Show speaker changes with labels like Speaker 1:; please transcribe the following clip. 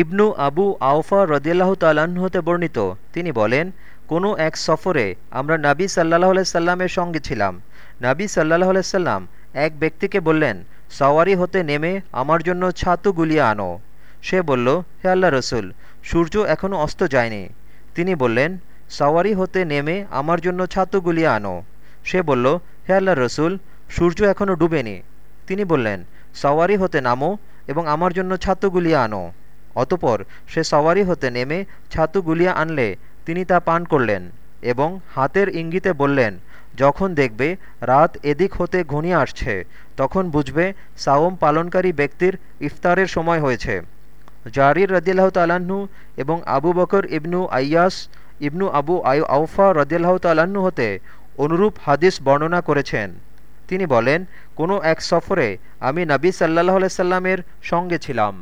Speaker 1: ইবনু আবু আওফা রদিয়াল্লাহ তাল্লাহ্ন হতে বর্ণিত। তিনি বলেন, কোনো এক সফরে আমরা নাবী সাল্লাহ সাল্লামের সঙ্গে ছিলাম। নাবী সাল্লাহ সাল্লাম এক ব্যক্তিকে বললেন, সাওয়ারি হতে নেমে আমার জন্য ছাতু গুলিয়ে আনো। সে বলল, হে আল্লাহ রসুল, সূর্য এখনও অস্ত যায়নি। তিনি বললেন, সাওয়ারি হতে নেমে আমার জন্য ছাতু গুলিয়ে আনো। সে বলল, হে আল্লাহ রসুল, সূর্য এখনও ডুবেনি। তিনি বললেন, সাওয়ারি হতে নামো এবং আমার জন্য ছাতু গুলিয়ে আনো। অতপর সে সওয়ারি হতে নেমে ছাতু গুলিয়ে আনলে, তিনি তা পান করলেন এবং হাতের ইঙ্গিতে বললেন, যখন দেখবে রাত এদিক হতে ঘনিয়ে আসছে, তখন বুঝবে সাওম পালনকারী ব্যক্তির ইফতারের সময় হয়েছে। জারির রদিয়াল্লাহ তালাহ্ন এবং আবু বকর ইবনু আইয়াস ইবনু আবু আই আউফা রদিয়াল্লাহ তালাহ্ন হতে অনুরূপ হাদিস বর্ণনা করেছেন। তিনি বলেন, কোনো এক সফরে আমি নবী সাল্লাহ সাল্লামের সঙ্গে ছিলাম।